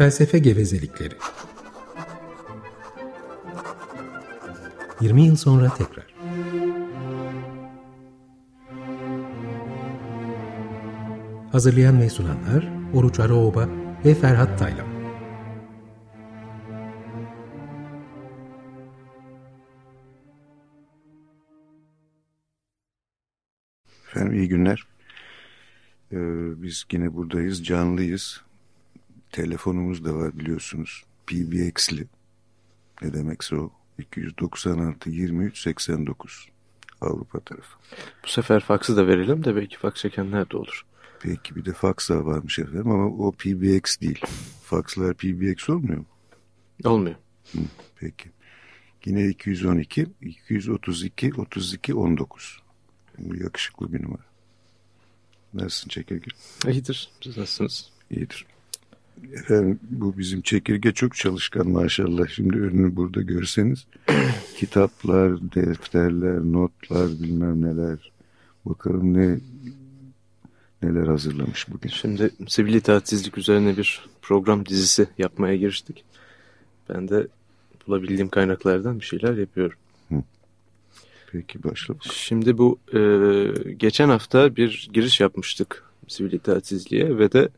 Felsefe gevezelikleri. 20 yıl sonra tekrar. Hazırlayan ve sunanlar Oruç Araoba ve Ferhat Taylan. Efendim iyi günler. Ee, biz yine buradayız, canlıyız. Telefonumuz da var biliyorsunuz. PBX'li. Ne demekse o. 296 23 89 Avrupa tarafı. Bu sefer faksı da verelim de belki faks çekenler de olur. Peki bir de faks da varmış efendim ama o PBX değil. Fakslar PBX olmuyor mu? Olmuyor. Hı, peki. Yine 212 232 32 19. Bu yakışıklı bir numara. Nasılsın Çekirge? İyidir. Siz nasılsınız? İyidir. Efendim bu bizim çekirge çok çalışkan maşallah. Şimdi önünü burada görseniz. Kitaplar, defterler, notlar bilmem neler. Bakalım ne neler hazırlamış bugün. Şimdi sivil itaatsizlik üzerine bir program dizisi yapmaya giriştik. Ben de bulabildiğim kaynaklardan bir şeyler yapıyorum. Peki başla. Şimdi bu e, geçen hafta bir giriş yapmıştık sivil itaatsizliğe ve de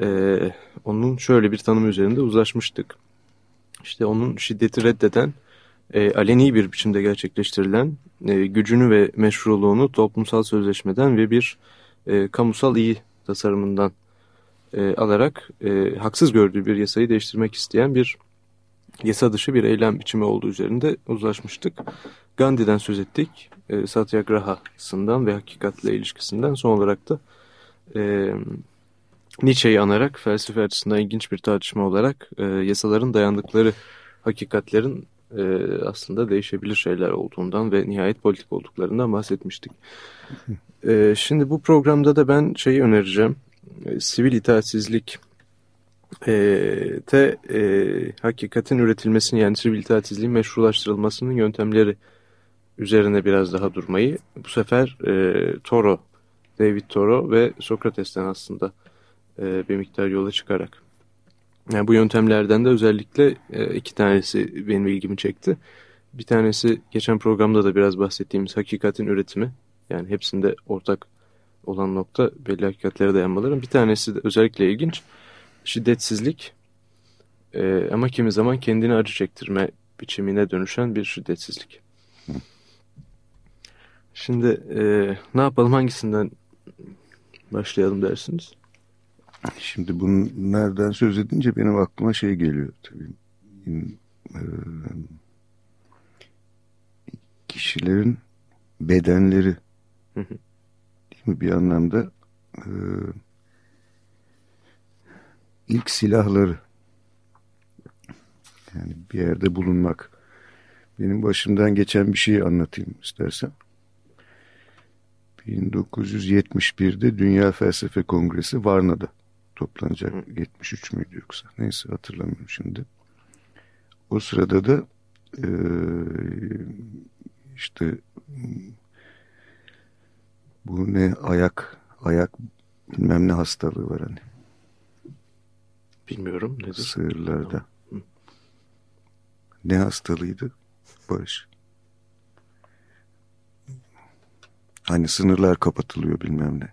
e, onun şöyle bir tanımı üzerinde uzlaşmıştık. İşte onun şiddeti reddeden, e, aleni bir biçimde gerçekleştirilen e, gücünü ve meşruluğunu toplumsal sözleşmeden ve bir e, kamusal iyi tasarımından e, alarak e, haksız gördüğü bir yasayı değiştirmek isteyen bir yasa dışı bir eylem biçimi olduğu üzerinde uzlaşmıştık. Gandhi'den söz ettik, e, Satyagraha'sından ve hakikatle ilişkisinden son olarak da e, Nietzsche'yi anarak felsefe açısından ilginç bir tartışma olarak e, yasaların dayandıkları hakikatlerin e, aslında değişebilir şeyler olduğundan ve nihayet politik olduklarından bahsetmiştik. E, şimdi bu programda da ben şeyi önereceğim. E, sivil itaatsizlik e, te e, hakikatin üretilmesini yani sivil itaatsizliğin meşrulaştırılmasının yöntemleri üzerine biraz daha durmayı bu sefer e, Toro, David Toro ve Sokrates'ten aslında e, bir miktar yola çıkarak. Yani bu yöntemlerden de özellikle e, iki tanesi benim ilgimi çekti. Bir tanesi geçen programda da biraz bahsettiğimiz hakikatin üretimi. Yani hepsinde ortak olan nokta belli hakikatlere dayanmaların. Bir tanesi de özellikle ilginç şiddetsizlik e, ama kimi zaman kendini acı çektirme biçimine dönüşen bir şiddetsizlik. Şimdi e, ne yapalım hangisinden başlayalım dersiniz? Şimdi bunlardan söz edince benim aklıma şey geliyor tabii. E, kişilerin bedenleri. Değil mi? Bir anlamda e, ilk silahları. Yani bir yerde bulunmak. Benim başımdan geçen bir şeyi anlatayım istersen. 1971'de Dünya Felsefe Kongresi Varna'da toplanacak 73 müydü yoksa neyse hatırlamıyorum şimdi o sırada da e, işte bu ne ayak ayak bilmem ne hastalığı var hani Bilmiyorum. Nedir? Sığırlarda. Hı. Ne hastalığıydı Barış? Hani sınırlar kapatılıyor bilmem ne.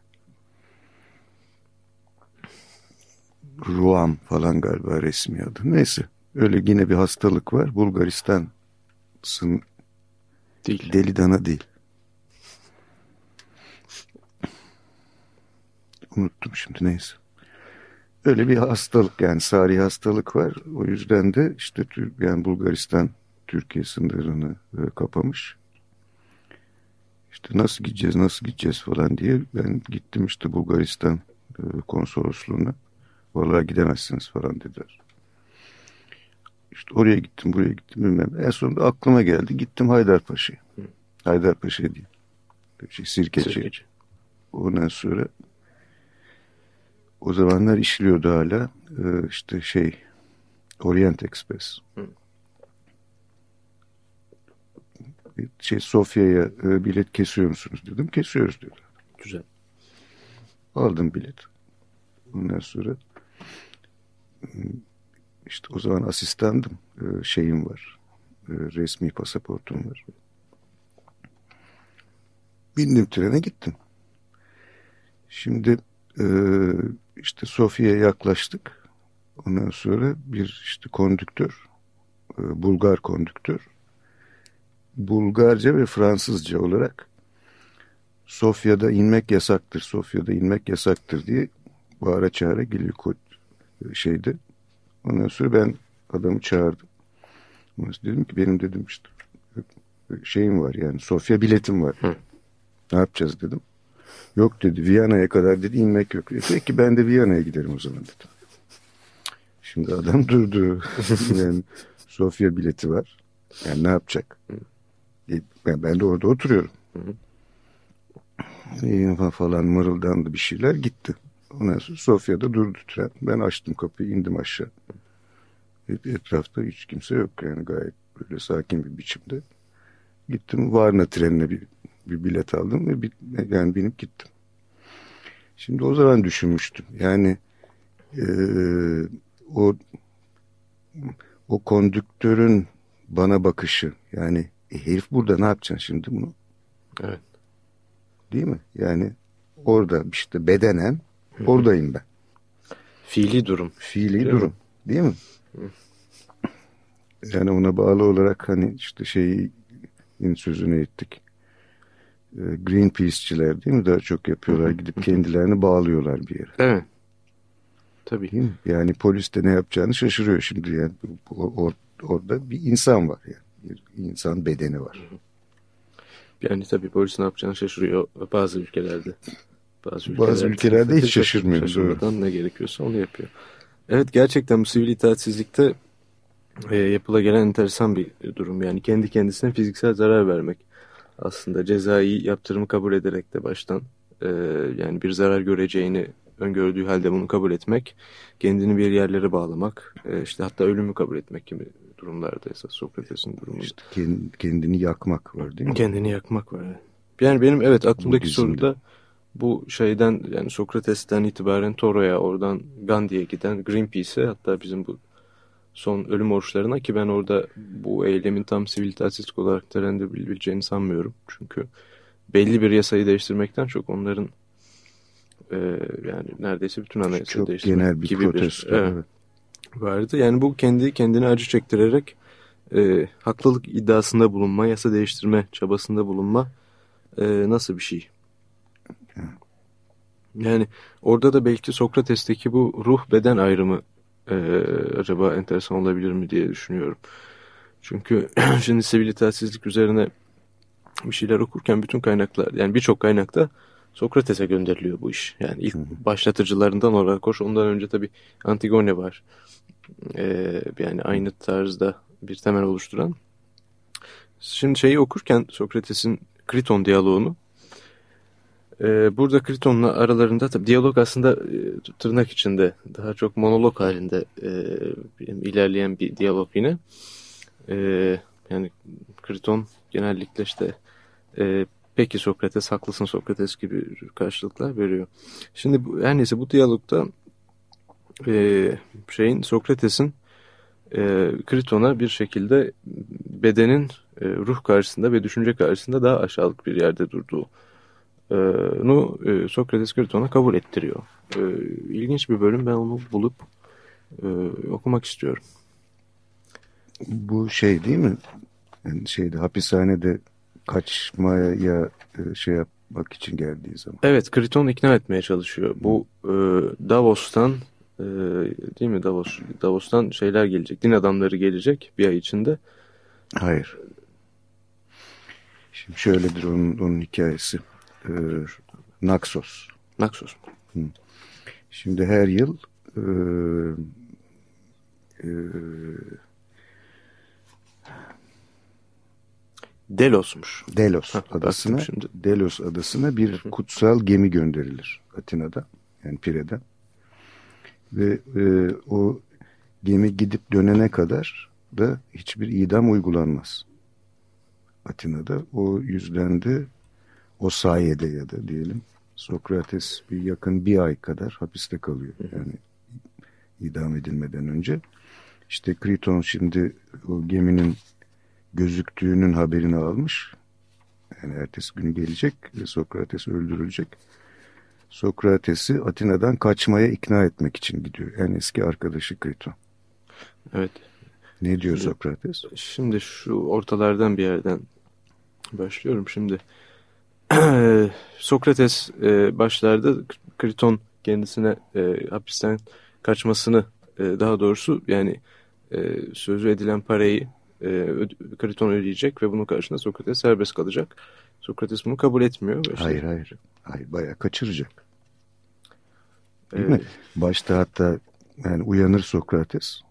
Ruam falan galiba resmi adı. Neyse. Öyle yine bir hastalık var. Bulgaristan sın değil. deli dana değil. Unuttum şimdi neyse. Öyle bir hastalık yani sari hastalık var. O yüzden de işte yani Bulgaristan Türkiye sınırını e, kapamış. İşte nasıl gideceğiz nasıl gideceğiz falan diye ben gittim işte Bulgaristan e, konsolosluğuna. Vallahi gidemezsiniz falan dediler. İşte oraya gittim buraya gittim bilmem. En sonunda aklıma geldi gittim Haydarpaşa'ya. Haydarpaşa değil. Şey, Sirkeci. Sirkeci. Ondan sonra o zamanlar işliyordu hala. Ee, işte şey Orient Express. Hı. Şey Sofya'ya e, bilet kesiyor musunuz dedim. Kesiyoruz diyorlar. Güzel. Aldım bilet. Ondan sonra işte o zaman asistandım. E, şeyim var. E, resmi pasaportum var. Bindim trene gittim. Şimdi e, işte Sofya'ya yaklaştık. Ondan sonra bir işte kondüktör, e, Bulgar kondüktör, Bulgarca ve Fransızca olarak Sofya'da inmek yasaktır, Sofya'da inmek yasaktır diye bağıra çağıra geliyor şeydi. Ondan sonra ben adamı çağırdım. Dedim ki benim dedim işte şeyim var yani Sofya biletim var. Hı. Ne yapacağız dedim. Yok dedi Viyana'ya kadar dedi inmek yok. E, peki ben de Viyana'ya giderim o zaman dedim. Şimdi adam durdu. yani Sofya bileti var. Yani ne yapacak? E, ben, ben de orada oturuyorum. E, falan mırıldandı bir şeyler gitti. Ondan sonra Sofya'da durdu tren. Ben açtım kapıyı indim aşağı. Etrafta hiç kimse yok yani gayet böyle sakin bir biçimde. Gittim Varna trenine bir, bir bilet aldım ve bir, yani binip gittim. Şimdi o zaman düşünmüştüm. Yani e, o o kondüktörün bana bakışı yani e, herif burada ne yapacaksın şimdi bunu? Evet. Değil mi? Yani orada işte bedenen oradayım ben. Fiili durum. Fiili Değil durum. Mi? Değil mi? Yani ona bağlı olarak hani işte şeyin sözünü ettik. Ee, Greenpeace'çiler değil mi daha çok yapıyorlar. Gidip kendilerini bağlıyorlar bir yere. Evet. Tabii. Değil mi? Yani polis de ne yapacağını şaşırıyor şimdi yani. Or, orada bir insan var yani. Bir insan bedeni var. Yani tabii polis ne yapacağını şaşırıyor bazı ülkelerde. Bazı ülkelerde, bazı ülkelerde hiç şaşırmıyor. Şaşırmadan ne gerekiyorsa onu yapıyor. Evet gerçekten bu sivil itaatsizlikte e, yapıla gelen enteresan bir durum. Yani kendi kendisine fiziksel zarar vermek. Aslında cezai yaptırımı kabul ederek de baştan e, yani bir zarar göreceğini öngördüğü halde bunu kabul etmek, kendini bir yerlere bağlamak, e, işte hatta ölümü kabul etmek gibi durumlarda esas Sokrates'in durumu. İşte kendini yakmak var değil mi? Kendini yakmak var. Yani benim evet aklımdaki soru da bu şeyden yani Sokrates'ten itibaren Toro'ya oradan Gandhi'ye giden Greenpeace'e hatta bizim bu son ölüm oruçlarına ki ben orada bu eylemin tam sivil itaatsizlik olarak değerlendirebileceğini sanmıyorum. Çünkü belli bir yasayı değiştirmekten çok onların e, yani neredeyse bütün anayasayı değiştirmek genel bir gibi protesto, bir evet, vardı. Yani bu kendi kendine acı çektirerek e, haklılık iddiasında bulunma, yasa değiştirme çabasında bulunma e, nasıl bir şey? Yani orada da belki Sokrates'teki bu ruh beden ayrımı e, acaba enteresan olabilir mi diye düşünüyorum. Çünkü şimdi sivil itaatsizlik üzerine bir şeyler okurken bütün kaynaklar yani birçok kaynakta Sokrates'e gönderiliyor bu iş. Yani ilk başlatıcılarından olarak hoş ondan önce tabi Antigone var. Ee, yani aynı tarzda bir temel oluşturan. Şimdi şeyi okurken Sokrates'in Kriton diyaloğunu ee, burada Kriton'la aralarında tabi diyalog aslında e, tırnak içinde daha çok monolog halinde e, ilerleyen bir diyalog yine. E, yani Kriton genellikle işte e, peki Sokrates haklısın Sokrates gibi karşılıklar veriyor. Şimdi bu, her neyse bu diyalogda e, şeyin Sokrates'in e, Kriton'a bir şekilde bedenin e, ruh karşısında ve düşünce karşısında daha aşağılık bir yerde durduğu nu e, Sokrates Kriton'a kabul ettiriyor. E, ilginç bir bölüm ben onu bulup e, okumak istiyorum. Bu şey değil mi? Yani şeyde hapishanede kaçmaya e, şey yapmak için geldiği zaman. Evet Kriton ikna etmeye çalışıyor. Bu e, Davos'tan e, değil mi Davos? Davos'tan şeyler gelecek. Din adamları gelecek bir ay içinde. Hayır. Şimdi şöyledir onun, onun hikayesi e, Naxos. Naxos. Hı. Şimdi her yıl e, e, Delos'muş. Delos ha, adasına şimdi. Delos adasına bir Hı. kutsal gemi gönderilir Atina'da yani Pire'den. Ve e, o gemi gidip dönene kadar da hiçbir idam uygulanmaz. Atina'da o yüzden de o sayede ya da diyelim Sokrates bir yakın bir ay kadar hapiste kalıyor. Yani idam edilmeden önce. İşte Kriton şimdi o geminin gözüktüğünün haberini almış. Yani ertesi günü gelecek ve Sokrates öldürülecek. Sokrates'i Atina'dan kaçmaya ikna etmek için gidiyor. En eski arkadaşı Kriton. Evet. Ne diyor şimdi, Sokrates? Şimdi şu ortalardan bir yerden başlıyorum. Şimdi Sokrates e, başlarda Kriton kendisine e, hapisten kaçmasını e, daha doğrusu yani e, sözü edilen parayı e, Kriton ödeyecek ve bunun karşılığında Sokrates serbest kalacak. Sokrates bunu kabul etmiyor. Işte, hayır hayır. Hayır bayağı kaçıracak. Değil ee, mi? Başta hatta yani uyanır Sokrates.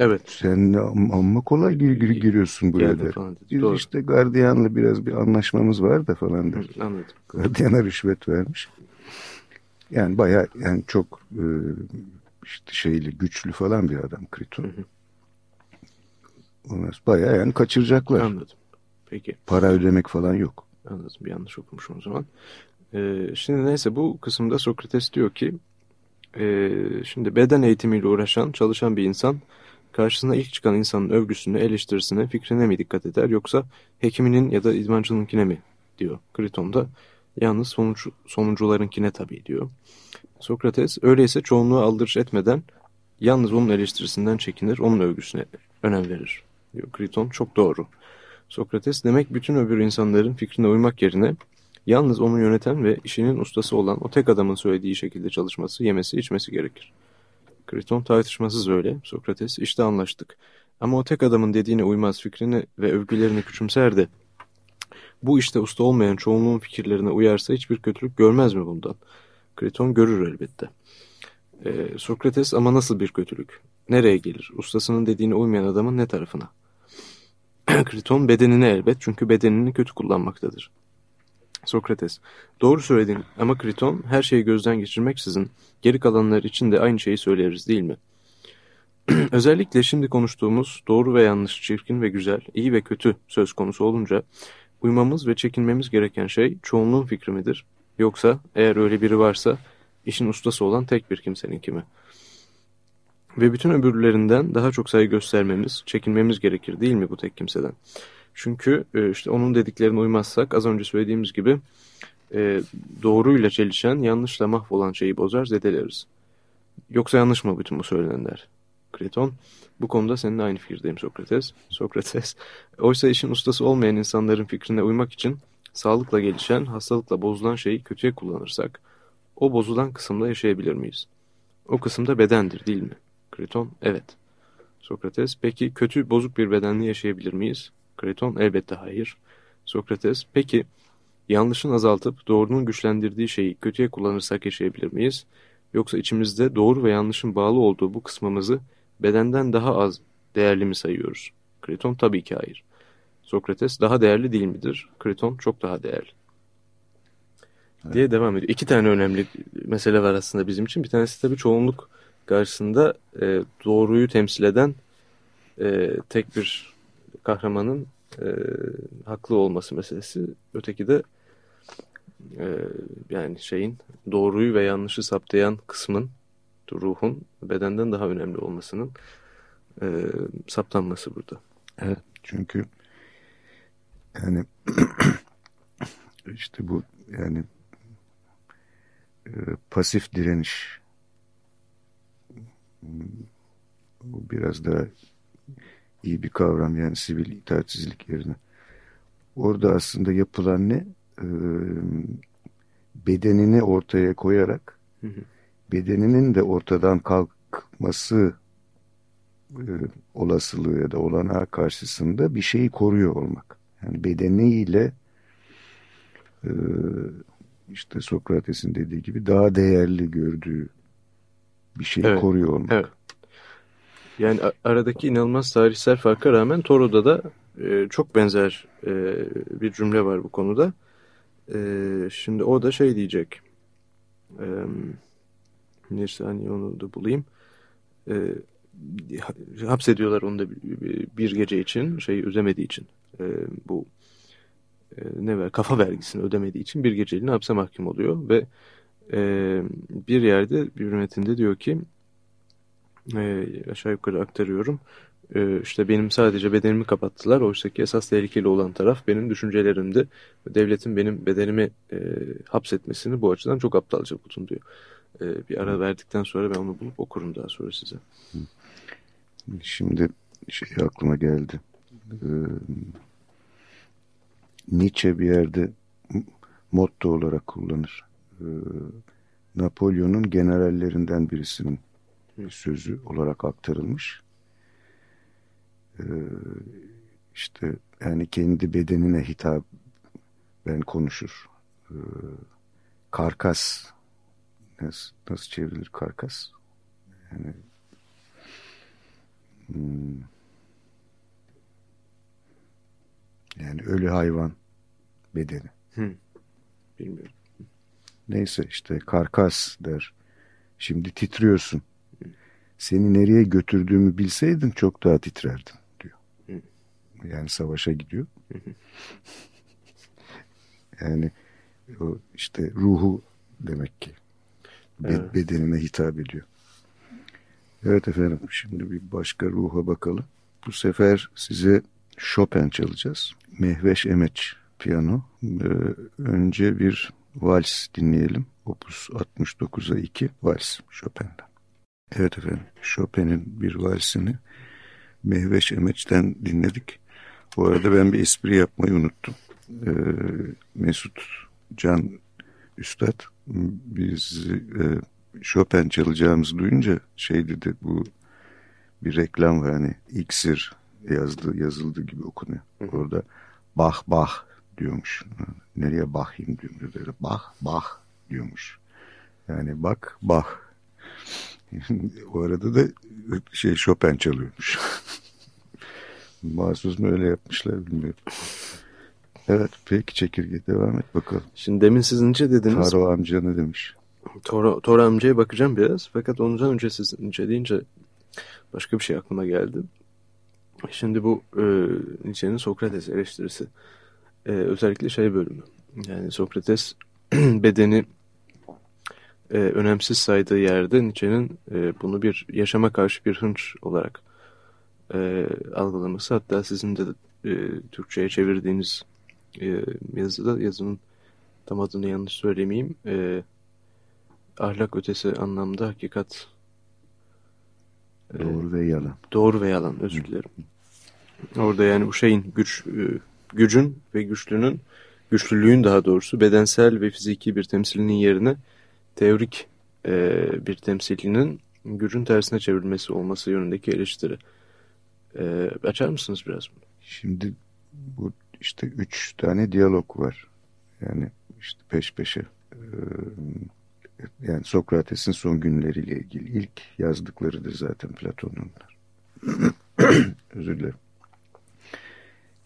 Evet. Sen amma kolay gir, gir, giriyorsun buraya der. Biz Doğru. işte gardiyanla biraz bir anlaşmamız var da falan der. Anladım. Gardiyana rüşvet vermiş. Yani baya yani çok e, işte şeyli güçlü falan bir adam Kriton. Hı hı. Bayağı yani kaçıracaklar. Anladım. Peki. Para ödemek falan yok. Anladım. Bir yanlış okumuşum o zaman. Ee, şimdi neyse bu kısımda Sokrates diyor ki e, şimdi beden eğitimiyle uğraşan, çalışan bir insan karşısına ilk çıkan insanın övgüsüne, eleştirisine, fikrine mi dikkat eder yoksa hekiminin ya da idmancınınkine mi diyor Kriton'da. Yalnız sonuç, sonuncularınkine tabii diyor. Sokrates öyleyse çoğunluğu aldırış etmeden yalnız onun eleştirisinden çekinir, onun övgüsüne önem verir diyor Kriton. Çok doğru. Sokrates demek bütün öbür insanların fikrine uymak yerine yalnız onu yöneten ve işinin ustası olan o tek adamın söylediği şekilde çalışması, yemesi, içmesi gerekir. Kriton tartışmasız öyle. Sokrates işte anlaştık. Ama o tek adamın dediğine uymaz fikrini ve övgülerini küçümser de bu işte usta olmayan çoğunluğun fikirlerine uyarsa hiçbir kötülük görmez mi bundan? Kriton görür elbette. Ee, Sokrates ama nasıl bir kötülük? Nereye gelir? Ustasının dediğine uymayan adamın ne tarafına? Kriton bedenine elbet çünkü bedenini kötü kullanmaktadır. Sokrates, doğru söyledin ama Kriton her şeyi gözden geçirmeksizin geri kalanlar için de aynı şeyi söyleriz değil mi? Özellikle şimdi konuştuğumuz doğru ve yanlış, çirkin ve güzel, iyi ve kötü söz konusu olunca uymamız ve çekinmemiz gereken şey çoğunluğun fikri midir? Yoksa eğer öyle biri varsa işin ustası olan tek bir kimsenin kimi? Ve bütün öbürlerinden daha çok saygı göstermemiz, çekinmemiz gerekir değil mi bu tek kimseden? Çünkü e, işte onun dediklerine uymazsak az önce söylediğimiz gibi e, doğruyla çelişen, yanlışla mahvolan şeyi bozar, zedeleriz. Yoksa yanlış mı bütün bu söylenenler? Kreton, bu konuda seninle aynı fikirdeyim Sokrates. Sokrates, oysa işin ustası olmayan insanların fikrine uymak için sağlıkla gelişen, hastalıkla bozulan şeyi kötüye kullanırsak, o bozulan kısımda yaşayabilir miyiz? O kısımda bedendir değil mi? Kreton, evet. Sokrates, peki kötü, bozuk bir bedenle yaşayabilir miyiz? Kreton, elbette hayır. Sokrates, peki yanlışın azaltıp doğrunun güçlendirdiği şeyi kötüye kullanırsak yaşayabilir miyiz? Yoksa içimizde doğru ve yanlışın bağlı olduğu bu kısmımızı bedenden daha az değerli mi sayıyoruz? Kreton, tabii ki hayır. Sokrates, daha değerli değil midir? Kreton, çok daha değerli. Evet. Diye devam ediyor. İki tane önemli mesele var aslında bizim için. Bir tanesi tabii çoğunluk karşısında e, doğruyu temsil eden e, tek bir kahramanın e, haklı olması meselesi. Öteki de e, yani şeyin doğruyu ve yanlışı saptayan kısmın ruhun bedenden daha önemli olmasının e, saptanması burada. Evet çünkü yani işte bu yani e, pasif direniş biraz daha iyi bir kavram yani sivil itaatsizlik yerine. Orada aslında yapılan ne? Ee, bedenini ortaya koyarak hı hı. bedeninin de ortadan kalkması e, olasılığı ya da olanağı karşısında bir şeyi koruyor olmak. Yani bedeniyle e, işte Sokrates'in dediği gibi daha değerli gördüğü bir şeyi evet. koruyor olmak. Evet. Yani aradaki inanılmaz tarihsel farka rağmen Toro'da da e, çok benzer e, bir cümle var bu konuda. E, şimdi o da şey diyecek. E, bir saniye onu da bulayım. E, hapsediyorlar onu da bir gece için şeyi ödemediği için. E, bu e, ne ver kafa vergisini ödemediği için bir geceliğine hapse mahkum oluyor ve e, bir yerde bir metinde diyor ki e, aşağı yukarı aktarıyorum. E, işte benim sadece bedenimi kapattılar. Oysa ki esas tehlikeli olan taraf benim düşüncelerimdi. Devletin benim bedenimi e, hapsetmesini bu açıdan çok aptalca buldum diyor. E, bir ara verdikten sonra ben onu bulup okurum daha sonra size. Şimdi şey aklıma geldi. Ee, Nietzsche bir yerde motto olarak kullanır. Ee, Napolyon'un generallerinden birisinin sözü olarak aktarılmış. Ee, işte yani kendi bedenine hitap ben konuşur. Ee, karkas nasıl, nasıl çevrilir karkas? Yani hmm, yani ölü hayvan bedeni. Hı. Bilmiyorum. Neyse işte karkas der. Şimdi titriyorsun. Seni nereye götürdüğümü bilseydin çok daha titrerdin diyor. Yani savaşa gidiyor. yani o işte ruhu demek ki evet. bedenine hitap ediyor. Evet efendim şimdi bir başka ruha bakalım. Bu sefer size Chopin çalacağız. Mehveş Emeç piyano. Ee, önce bir vals dinleyelim. Opus 69'a 2 vals Chopin'den. Evet efendim Chopin'in bir valsini Mehveş Emeç'ten dinledik. Bu arada ben bir espri yapmayı unuttum. Ee, Mesut Can Üstad biz e, Chopin çalacağımızı duyunca şey dedi bu bir reklam var hani iksir yazdı yazıldı gibi okunuyor. Orada bah bah diyormuş. Nereye bakayım diyor. Böyle bah bah diyormuş. Yani bak bah. o arada da şey Chopin çalıyormuş. Mahsus mu öyle yapmışlar bilmiyorum. Evet peki çekirge devam et bakalım. Şimdi demin siz ince dediniz. Taro amca ne demiş? Toro, Toro amcaya bakacağım biraz. Fakat ondan önce siz ince deyince başka bir şey aklıma geldi. Şimdi bu e, Nietzsche'nin Sokrates eleştirisi. E, özellikle şey bölümü. Yani Sokrates bedeni e, önemsiz saydığı yerde Nietzsche'nin e, bunu bir yaşama karşı bir hınç olarak e, algılaması. Hatta sizin de e, Türkçe'ye çevirdiğiniz e, yazıda yazının tam adını yanlış söylemeyeyim. E, ahlak ötesi anlamda hakikat e, doğru ve yalan. Doğru ve yalan özür dilerim. Orada yani bu şeyin güç e, gücün ve güçlünün güçlülüğün daha doğrusu bedensel ve fiziki bir temsilinin yerine teorik e, bir temsilinin gücün tersine çevrilmesi olması yönündeki eleştiri. E, açar mısınız biraz bunu? Şimdi bu işte üç tane diyalog var. Yani işte peş peşe. Ee, yani Sokrates'in son günleriyle ilgili ilk yazdıklarıdır zaten Platon'un. Özür dilerim.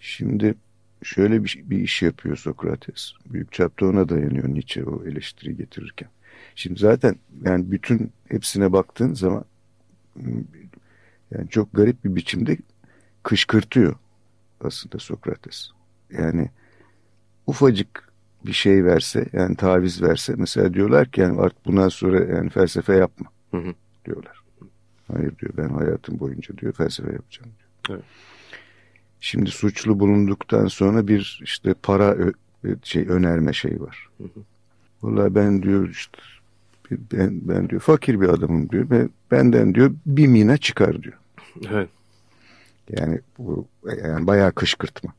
Şimdi şöyle bir, bir iş yapıyor Sokrates. Büyük çapta ona dayanıyor Nietzsche o eleştiri getirirken. Şimdi zaten yani bütün hepsine baktığın zaman yani çok garip bir biçimde kışkırtıyor aslında Sokrates. Yani ufacık bir şey verse yani taviz verse mesela diyorlar ki yani artık bundan sonra yani felsefe yapma hı hı. diyorlar. Hayır diyor ben hayatım boyunca diyor felsefe yapacağım diyor. Evet. Şimdi suçlu bulunduktan sonra bir işte para şey önerme şey var. Hı hı. Vallahi ben diyor işte ben, ben diyor fakir bir adamım diyor. Ben, benden diyor bir mina çıkar diyor. Evet. Yani bu yani bayağı kışkırtma.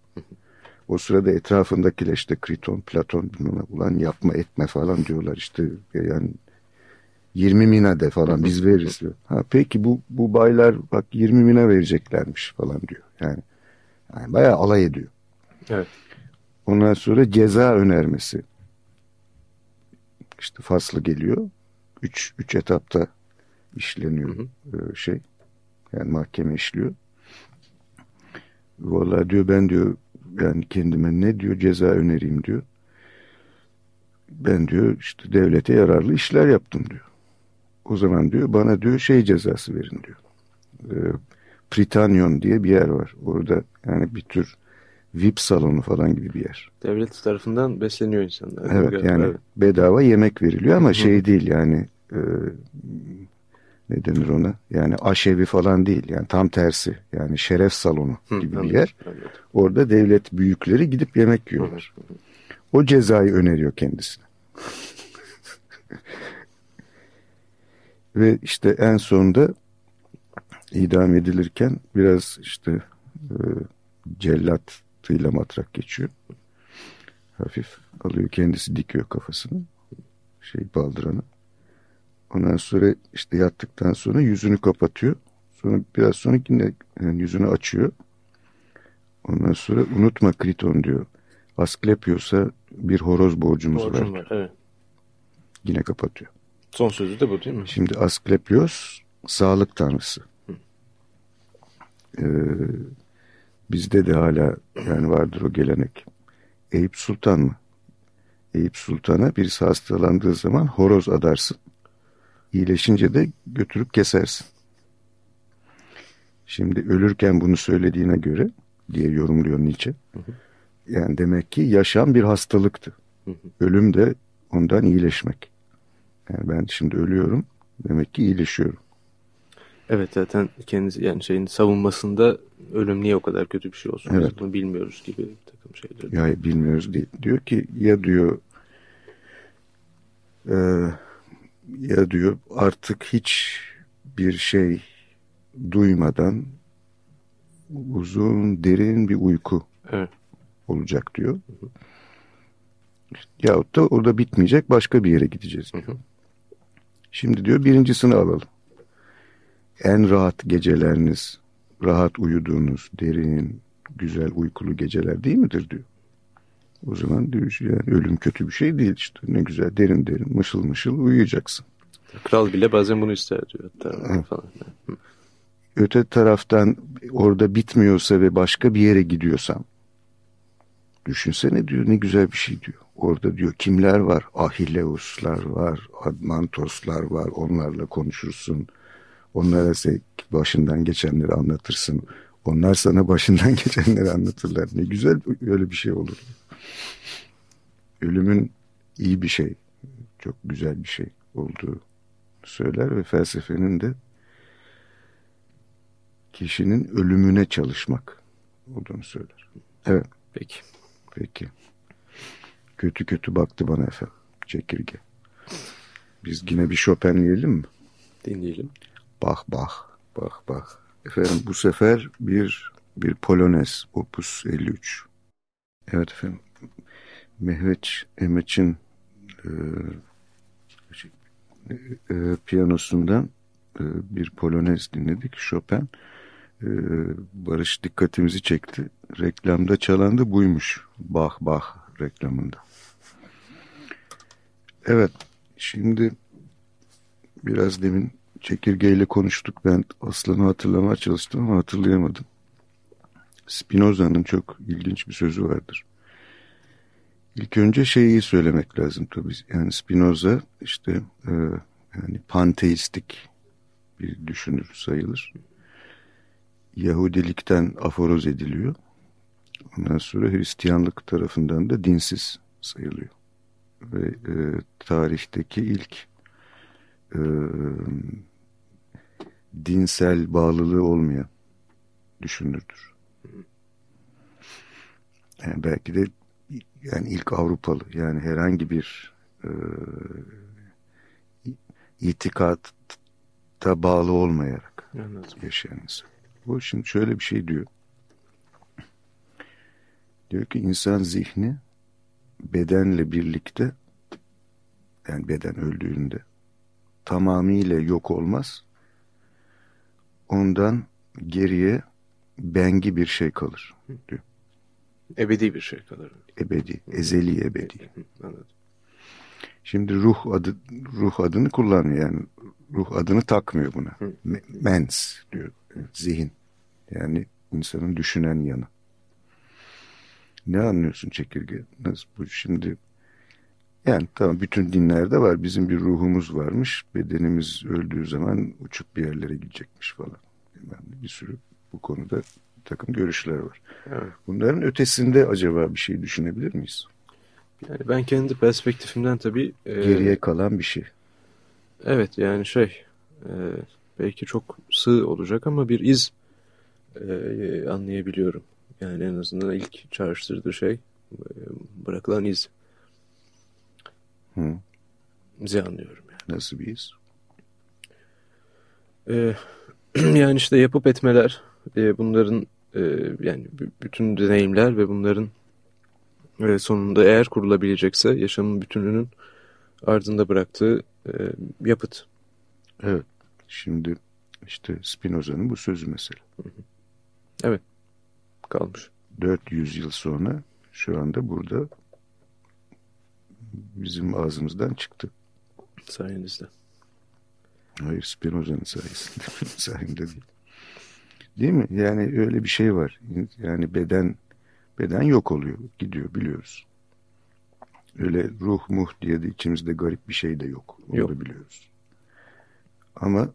O sırada etrafındakiler işte Kriton, Platon bilmem ulan yapma etme falan diyorlar işte yani 20 mina de falan biz veririz diyor. Ha, peki bu, bu baylar bak 20 mina vereceklermiş falan diyor. Yani, yani bayağı alay ediyor. Evet. Ondan sonra ceza önermesi. İşte faslı geliyor. Üç, üç etapta işleniyor hı hı. şey. Yani mahkeme işliyor. Vallahi diyor ben diyor yani kendime ne diyor ceza önereyim diyor. Ben diyor işte devlete yararlı işler yaptım diyor. O zaman diyor bana diyor şey cezası verin diyor. E, Pritanyon diye bir yer var. Orada yani bir tür VIP salonu falan gibi bir yer. Devlet tarafından besleniyor insanlar. Evet yani evet. bedava yemek veriliyor ama şey değil yani e, ne denir ona? Yani aşevi falan değil. Yani tam tersi. Yani şeref salonu gibi bir yer. Anladım. Orada devlet büyükleri gidip yemek yiyorlar. O cezayı öneriyor kendisine. Ve işte en sonunda idam edilirken biraz işte e, cellatıyla matrak geçiyor. Hafif alıyor kendisi dikiyor kafasını. Şey baldıranı. Ondan sonra işte yattıktan sonra yüzünü kapatıyor. Sonra biraz sonra yine yani yüzünü açıyor. Ondan sonra unutma Kriton diyor. Asklepios'a bir horoz borcumuz Borcum var. var evet. Yine kapatıyor. Son sözü de bu değil mi? Şimdi Asklepios sağlık tanrısı. Ee, bizde de hala yani vardır o gelenek. Eyüp Sultan mı? Eyüp Sultan'a birisi hastalandığı zaman horoz adarsın. İyileşince de götürüp kesersin. Şimdi ölürken bunu söylediğine göre diye yorumluyor Nietzsche. Hı hı. Yani demek ki yaşam bir hastalıktı. Hı hı. Ölüm de ondan iyileşmek. Yani ben şimdi ölüyorum demek ki iyileşiyorum. Evet zaten kendisi yani şeyin savunmasında ölüm niye o kadar kötü bir şey olsun evet. biz bunu bilmiyoruz gibi bir takım şeyler. Ya bilmiyoruz değil. Diyor ki ya diyor e, ya diyor artık hiç bir şey duymadan uzun derin bir uyku evet. olacak diyor. Hı hı. Yahut da orada bitmeyecek başka bir yere gideceğiz diyor. Hı hı. Şimdi diyor birincisini alalım. En rahat geceleriniz, rahat uyuduğunuz, derin, güzel uykulu geceler değil midir diyor. O zaman diyor yani ölüm kötü bir şey değil işte. Ne güzel derin derin mışıl mışıl uyuyacaksın. Kral bile bazen bunu ister diyor. Hatta falan. Öte taraftan orada bitmiyorsa ve başka bir yere gidiyorsam düşünsene diyor ne güzel bir şey diyor. Orada diyor kimler var? Ahilleuslar var, Admantoslar var. Onlarla konuşursun. Onlara başından geçenleri anlatırsın. Onlar sana başından geçenleri anlatırlar. Ne güzel öyle bir şey olur. Ölümün iyi bir şey, çok güzel bir şey olduğu söyler ve felsefenin de kişinin ölümüne çalışmak olduğunu söyler. Evet. Peki. Peki. Kötü kötü baktı bana efendim. Çekirge. Biz yine bir Chopin yiyelim mi? Dinleyelim. Bach Bach. Bach Bach. Efendim bu sefer bir bir Polonez Opus 53. Evet efendim. Mehmet Emeç'in e, e, piyanosundan e, bir Polonez dinledik. Chopin. E, Barış dikkatimizi çekti. Reklamda çalan da buymuş. Bach Bach reklamında. Evet, şimdi biraz demin çekirgeyle konuştuk. Ben Aslan'ı hatırlamaya çalıştım ama hatırlayamadım. Spinoza'nın çok ilginç bir sözü vardır. İlk önce şeyi söylemek lazım tabii. Yani Spinoza işte e, yani panteistik bir düşünür sayılır. Yahudilikten aforoz ediliyor. Ondan sonra Hristiyanlık tarafından da dinsiz sayılıyor ve e, tarihteki ilk e, dinsel bağlılığı olmayan düşünürdür. Yani belki de yani ilk Avrupalı yani herhangi bir e, itikatta bağlı olmayarak Anladım. yaşayan insan. Bu şimdi şöyle bir şey diyor. Diyor ki insan zihni bedenle birlikte yani beden öldüğünde tamamıyla yok olmaz. Ondan geriye bengi bir şey kalır diyor. Ebedi bir şey kalır. Ebedi, ezeli ebedi. Anladım. Şimdi ruh adı ruh adını kullanmıyor yani ruh adını takmıyor buna. Mens diyor zihin. Yani insanın düşünen yanı. Ne anlıyorsun çekirge? Nasıl bu şimdi? Yani tamam bütün dinlerde var. Bizim bir ruhumuz varmış. Bedenimiz öldüğü zaman uçup bir yerlere gidecekmiş falan. Yani bir sürü bu konuda bir takım görüşler var. Evet. Bunların ötesinde acaba bir şey düşünebilir miyiz? Yani ben kendi perspektifimden tabii... E, Geriye kalan bir şey. Evet yani şey... E, belki çok sığ olacak ama bir iz e, anlayabiliyorum. Yani en azından ilk çağrıştırdığı şey e, bırakılan iz. Hı. İzi anlıyorum. Yani. Nasıl bir iz? E, yani işte yapıp etmeler, e, bunların e, yani bütün deneyimler ve bunların e, sonunda eğer kurulabilecekse yaşamın bütününün ardında bıraktığı e, yapıt. Evet. Şimdi işte Spinoza'nın bu sözü mesela. Evet. Kalmış. 400 yıl sonra şu anda burada bizim ağzımızdan çıktı. Sayenizde. Hayır Spinoza'nın sayesinde. sayemde değil. Değil mi? Yani öyle bir şey var. Yani beden beden yok oluyor. Gidiyor biliyoruz. Öyle ruh muh diye de içimizde garip bir şey de yok. Onu yok. da biliyoruz. Ama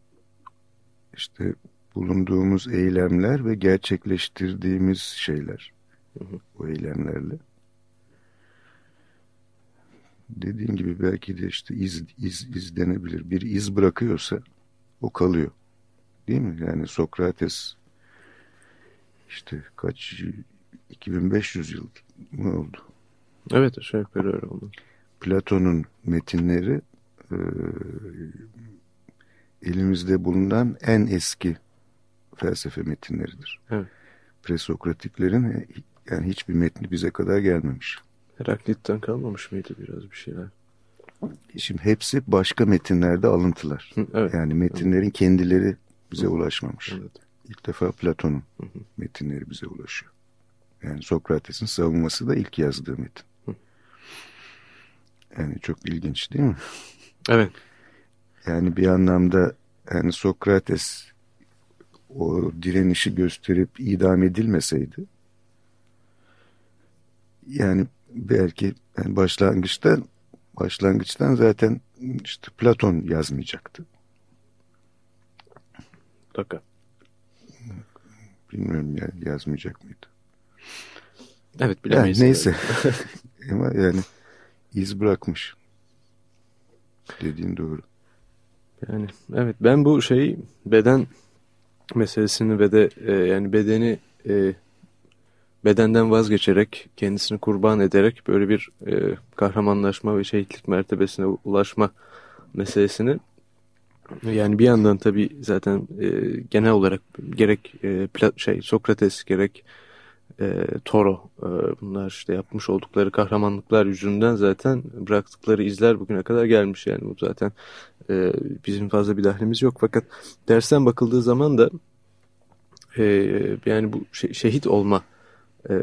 işte bulunduğumuz eylemler ve gerçekleştirdiğimiz şeyler hı hı. o eylemlerle dediğin gibi belki de işte iz, iz, izlenebilir. Bir iz bırakıyorsa o kalıyor. Değil mi? Yani Sokrates işte kaç 2500 yıl mı oldu? Evet aşağı yukarı öyle oldu. Platon'un metinleri e, elimizde bulunan en eski felsefe metinleridir. Evet. Presokratiklerin yani hiçbir metni bize kadar gelmemiş. Heraklit'ten kalmamış mıydı biraz bir şeyler? Şimdi hepsi başka metinlerde alıntılar. Hı, evet. Yani metinlerin kendileri bize Hı. ulaşmamış. Evet. İlk defa Platon'un metinleri bize ulaşıyor. Yani Sokrates'in savunması da ilk yazdığı metin. Hı. Yani çok ilginç değil mi? Evet. Yani bir anlamda yani Sokrates o direnişi gösterip idam edilmeseydi yani belki yani başlangıçta başlangıçtan zaten işte Platon yazmayacaktı. Mutlaka. Bilmiyorum yani yazmayacak mıydı? Evet Yani bilemeyiz. neyse. Ama yani iz bırakmış. Dediğin doğru. Yani evet ben bu şey beden meselesini ve de e, yani bedeni e, bedenden vazgeçerek kendisini kurban ederek böyle bir e, kahramanlaşma ve şehitlik mertebesine ulaşma meselesini yani bir yandan tabi zaten e, genel olarak gerek e, şey Sokrates gerek e, Toro e, bunlar işte yapmış oldukları kahramanlıklar yüzünden zaten bıraktıkları izler bugüne kadar gelmiş. Yani bu zaten e, bizim fazla bir dahlimiz yok. Fakat dersten bakıldığı zaman da e, yani bu şe şehit olma e,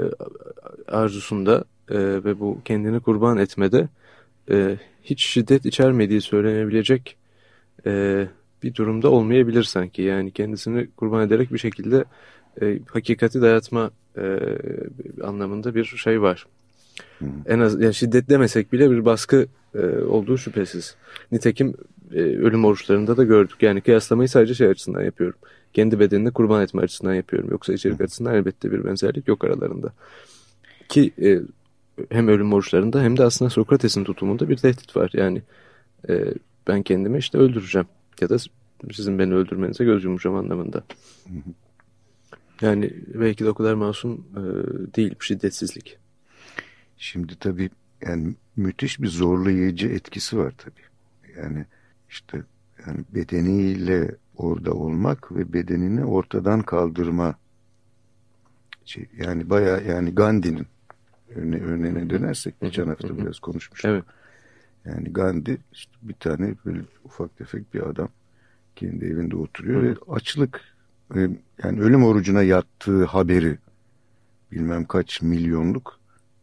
arzusunda e, ve bu kendini kurban etmede e, hiç şiddet içermediği söylenebilecek e, bir durumda olmayabilir sanki. Yani kendisini kurban ederek bir şekilde e, hakikati dayatma e, anlamında bir şey var. Hı. En az yani şiddet demesek bile bir baskı e, olduğu şüphesiz. Nitekim e, ölüm oruçlarında da gördük. Yani kıyaslamayı sadece şey açısından yapıyorum. Kendi bedenini kurban etme açısından yapıyorum. Yoksa içerik açısından elbette bir benzerlik yok aralarında. Ki e, hem ölüm oruçlarında hem de aslında Sokrates'in tutumunda bir tehdit var. Yani e, ben kendimi işte öldüreceğim ya da sizin beni öldürmenize göz yumacağım anlamında. Yani belki de o kadar masum e, değil şiddetsizlik. Şimdi tabii yani müthiş bir zorlayıcı etkisi var tabii. Yani işte yani bedeniyle orada olmak ve bedenini ortadan kaldırma şey, yani bayağı yani Gandhi'nin örne örneğine dönersek geçen hafta biraz konuşmuştuk. Evet. Yani Gandhi işte bir tane böyle ufak tefek bir adam kendi evinde oturuyor ve açlık e, yani ölüm orucuna yattığı haberi bilmem kaç milyonluk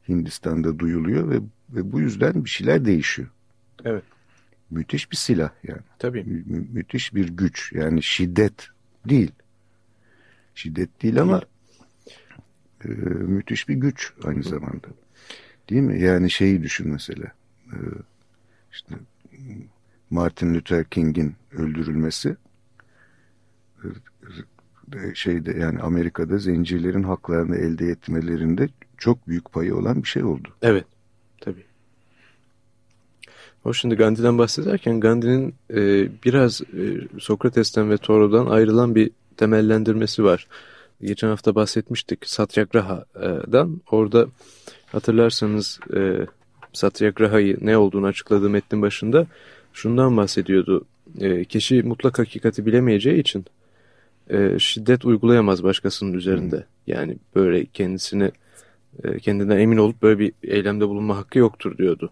Hindistan'da duyuluyor ve, ve bu yüzden bir şeyler değişiyor. Evet. Müthiş bir silah yani. Tabii. Mü- mü- müthiş bir güç yani şiddet değil. Şiddet değil ama e, müthiş bir güç aynı zamanda. Değil mi? Yani şeyi düşün mesela. E, işte Martin Luther King'in öldürülmesi e, e, şeyde yani Amerika'da zencilerin haklarını elde etmelerinde çok büyük payı olan bir şey oldu. Evet. O şimdi Gandhi'den bahsederken Gandhi'nin e, biraz e, Sokrates'ten ve Thoreau'dan ayrılan bir temellendirmesi var. Geçen hafta bahsetmiştik Satyagraha'dan. Orada hatırlarsanız e, Satyagraha'yı ne olduğunu açıkladığı metnin başında şundan bahsediyordu. E, kişi mutlak hakikati bilemeyeceği için e, şiddet uygulayamaz başkasının üzerinde. Yani böyle kendisini e, kendinden emin olup böyle bir eylemde bulunma hakkı yoktur diyordu.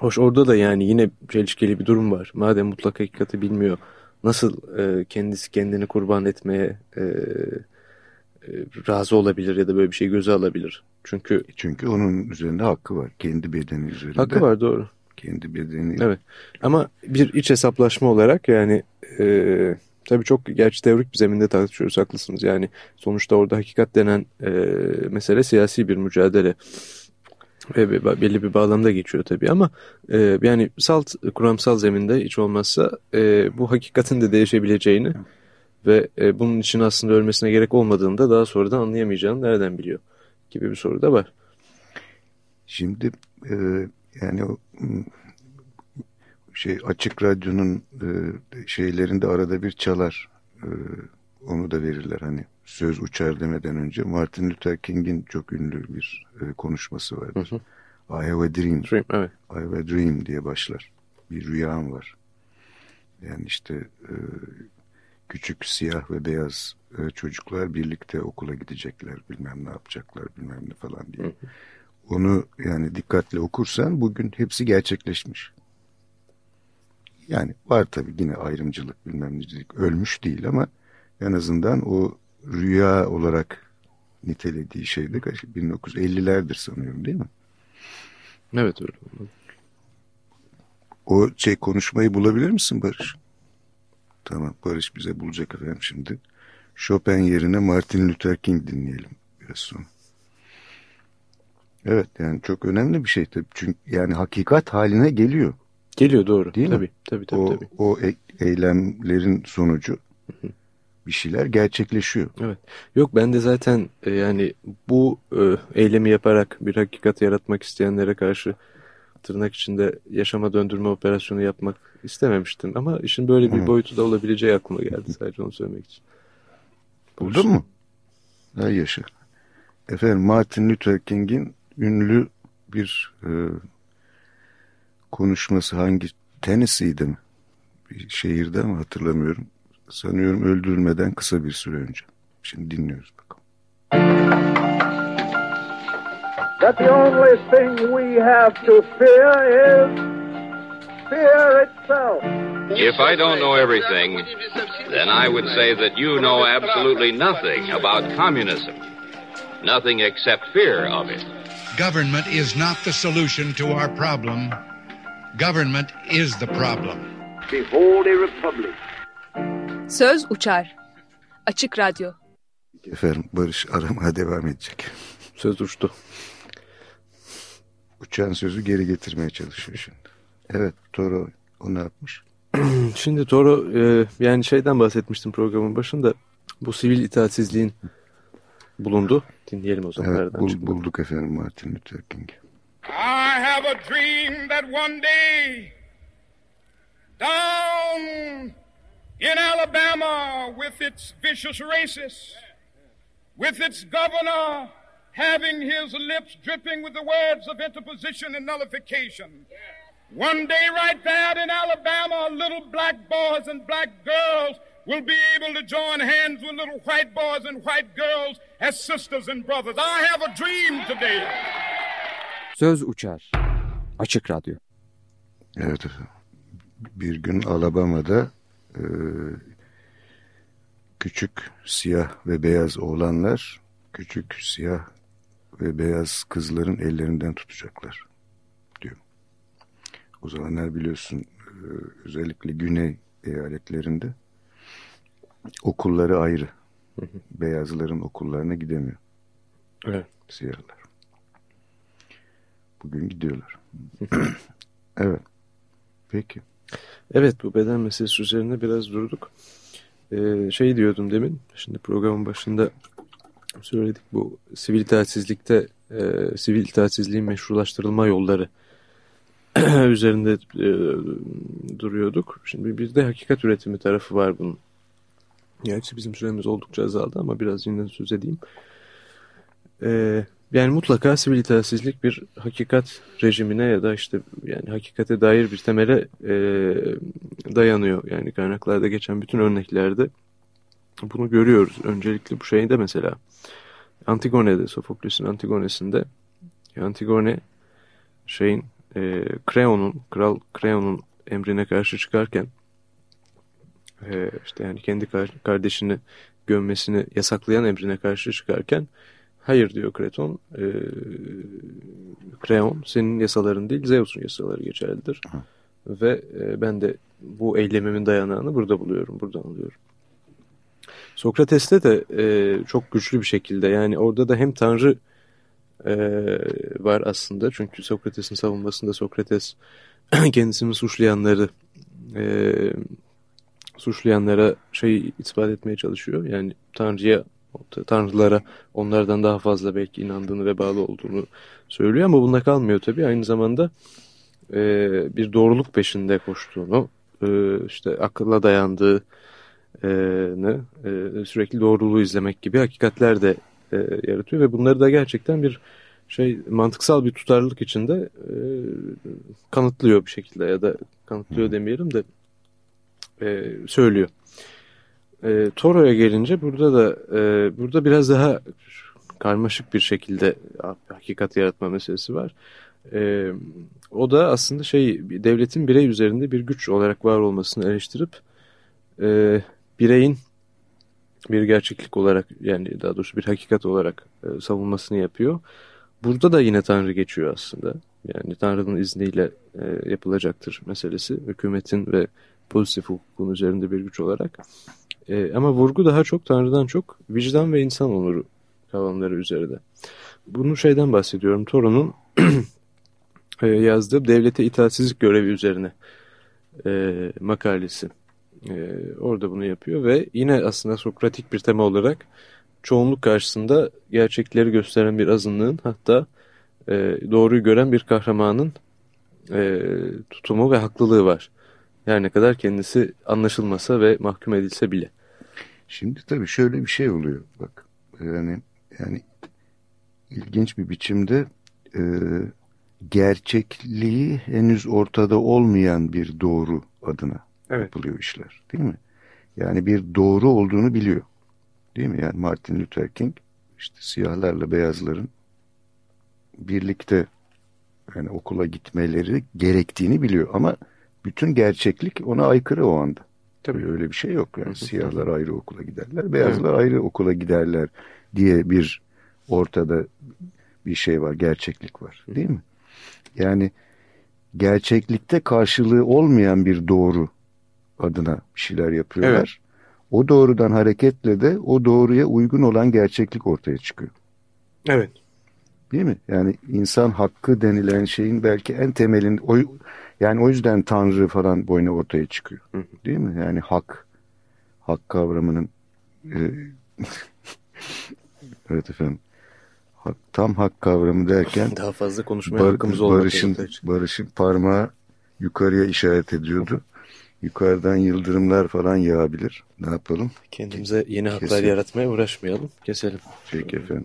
Hoş orada da yani yine çelişkili bir durum var. Madem mutlak hakikati bilmiyor nasıl e, kendisi kendini kurban etmeye e, e, razı olabilir ya da böyle bir şey göze alabilir? Çünkü çünkü onun üzerinde hakkı var. Kendi bedeni üzerinde. Hakkı var doğru. Kendi bedeni. Evet. Ama bir iç hesaplaşma olarak yani e, tabii çok gerçi teorik bir zeminde tartışıyoruz haklısınız. Yani sonuçta orada hakikat denen e, mesele siyasi bir mücadele ve belli bir bağlamda geçiyor tabii ama e, yani salt kuramsal zeminde hiç olmazsa e, bu hakikatin de değişebileceğini ve e, bunun için aslında ölmesine gerek olmadığını da daha sonradan anlayamayacağını nereden biliyor gibi bir soru da var. Şimdi e, yani şey açık radyonun e, şeylerinde arada bir çalar. E, onu da verirler hani söz uçar demeden önce Martin Luther King'in çok ünlü bir e, konuşması vardır. Hı hı. I have a dream. dream evet. I have a dream diye başlar. Bir rüyam var. Yani işte e, küçük siyah ve beyaz e, çocuklar birlikte okula gidecekler bilmem ne yapacaklar bilmem ne falan diye. Hı hı. Onu yani dikkatle okursan bugün hepsi gerçekleşmiş. Yani var tabii yine ayrımcılık bilmem necilik ölmüş değil ama en azından o rüya olarak nitelediği şeyde 1950'lerdir sanıyorum değil mi? Evet öyle. O şey konuşmayı bulabilir misin Barış? Tamam Barış bize bulacak efendim şimdi. Chopin yerine Martin Luther King dinleyelim biraz sonra. Evet yani çok önemli bir şey tabii. Çünkü yani hakikat haline geliyor. Geliyor doğru. Değil tabii, mi? Tabii tabii. O, tabii. o e eylemlerin sonucu bir şeyler gerçekleşiyor. Evet. Yok ben de zaten e, yani bu e, eylemi yaparak bir hakikat yaratmak isteyenlere karşı tırnak içinde yaşama döndürme operasyonu yapmak istememiştim. Ama işin böyle bir Hı. boyutu da olabileceği aklıma geldi sadece onu söylemek için. Buldun mu? Hay yaşa. Efendim Martin Luther King'in ünlü bir e, konuşması hangi Tennessee'de mi? Bir şehirde mi hatırlamıyorum. Sanıyorum öldürülmeden kısa bir süre önce. Şimdi dinliyoruz bakalım. That the only thing we have to fear is fear itself. If I don't know everything, then I would say that you know absolutely nothing about communism. Nothing except fear of it. Government is not the solution to our problem. Government is the problem. Behold a republic. Söz uçar. Açık Radyo. Efendim Barış aramaya devam edecek. Söz uçtu. Uçan sözü geri getirmeye çalışıyor şimdi. Evet Toro o ne yapmış? Şimdi Toro e, yani şeyden bahsetmiştim programın başında. Bu sivil itaatsizliğin bulundu. Dinleyelim o zaman. Evet bul, bulduk efendim Martin Luther King. I have a dream that one day down in Alabama with its vicious racists, with its governor having his lips dripping with the words of interposition and nullification. One day, right there in Alabama, little black boys and black girls will be able to join hands with little white boys and white girls as sisters and brothers. I have a dream today. Söz uçar. Açık Radyo. Evet. Bir gün Alabama'da e, küçük siyah ve beyaz oğlanlar küçük siyah ve beyaz kızların ellerinden tutacaklar diyor. O zamanlar biliyorsun e, özellikle güney eyaletlerinde okulları ayrı. Beyazların okullarına gidemiyor. Evet. Siyahlar. Bugün gidiyorlar. evet. Peki. Evet bu beden meselesi üzerinde biraz durduk. Ee, şey diyordum demin. Şimdi programın başında söyledik bu sivil itaatsizlikte e, sivil itaatsizliğin meşrulaştırılma yolları üzerinde e, duruyorduk. Şimdi bir de hakikat üretimi tarafı var bunun. Gerçi bizim süremiz oldukça azaldı ama biraz yine söz edeyim. E, yani mutlaka sivil itaatsizlik bir hakikat rejimine ya da işte yani hakikate dair bir temele e, dayanıyor. Yani kaynaklarda geçen bütün örneklerde bunu görüyoruz. Öncelikle bu şeyde mesela Antigone'de, Sofokles'in Antigone'sinde Antigone şeyin e, Kreon'un, Kral Kreon'un emrine karşı çıkarken e, işte yani kendi kardeşini gömmesini yasaklayan emrine karşı çıkarken hayır diyor Kreton e, Kreon senin yasaların değil Zeus'un yasaları geçerlidir. Hı. Ve e, ben de bu eylemimin dayanağını burada buluyorum, buradan alıyorum. Sokrates'te de e, çok güçlü bir şekilde yani orada da hem Tanrı e, var aslında. Çünkü Sokrates'in savunmasında Sokrates kendisini suçlayanları e, suçlayanlara şey ispat etmeye çalışıyor. Yani Tanrı'ya tanrılara onlardan daha fazla belki inandığını ve bağlı olduğunu söylüyor ama bunda kalmıyor tabii. Aynı zamanda e, bir doğruluk peşinde koştuğunu, e, işte akılla dayandığını, e, sürekli doğruluğu izlemek gibi hakikatler de e, yaratıyor ve bunları da gerçekten bir şey mantıksal bir tutarlılık içinde e, kanıtlıyor bir şekilde ya da kanıtlıyor demeyelim de e, söylüyor. E, Toro'ya gelince burada da e, burada biraz daha karmaşık bir şekilde hakikat yaratma meselesi var. E, o da aslında şey devletin birey üzerinde bir güç olarak var olmasını eleştirip e, bireyin bir gerçeklik olarak yani daha doğrusu bir hakikat olarak e, savunmasını yapıyor. Burada da yine Tanrı geçiyor aslında. Yani Tanrı'nın izniyle e, yapılacaktır meselesi. Hükümetin ve pozitif hukukun üzerinde bir güç olarak. E, ama vurgu daha çok Tanrı'dan çok vicdan ve insan onuru kavramları üzerinde. Bunu şeyden bahsediyorum. Toron'un e, yazdığı devlete itaatsizlik görevi üzerine e, makalesi. E, orada bunu yapıyor ve yine aslında Sokratik bir tema olarak çoğunluk karşısında gerçekleri gösteren bir azınlığın hatta e, doğruyu gören bir kahramanın e, tutumu ve haklılığı var. Her ne kadar kendisi anlaşılmasa ve mahkum edilse bile. Şimdi tabii şöyle bir şey oluyor bak yani yani ilginç bir biçimde e, gerçekliği henüz ortada olmayan bir doğru adına evet. yapılıyor işler değil mi? Yani bir doğru olduğunu biliyor. Değil mi? Yani Martin Luther King işte siyahlarla beyazların birlikte yani okula gitmeleri gerektiğini biliyor ama bütün gerçeklik ona aykırı o anda. Tabii öyle bir şey yok. Yani siyahlar ayrı okula giderler, beyazlar ayrı okula giderler diye bir ortada bir şey var, gerçeklik var. Değil mi? Yani gerçeklikte karşılığı olmayan bir doğru adına bir şeyler yapıyorlar. Evet. O doğrudan hareketle de o doğruya uygun olan gerçeklik ortaya çıkıyor. Evet. Değil mi? Yani insan hakkı denilen şeyin belki en temelin o yani o yüzden Tanrı falan boyuna ortaya çıkıyor. Değil mi? Yani hak hak kavramının e, evet efendim hak, tam hak kavramı derken daha fazla konuşmaya bar, hakkımız olmadı. Barış'ın, Barış'ın parmağı yukarıya işaret ediyordu. Yukarıdan yıldırımlar falan yağabilir. Ne yapalım? Kendimize yeni haklar Keselim. yaratmaya uğraşmayalım. Keselim. Peki efendim.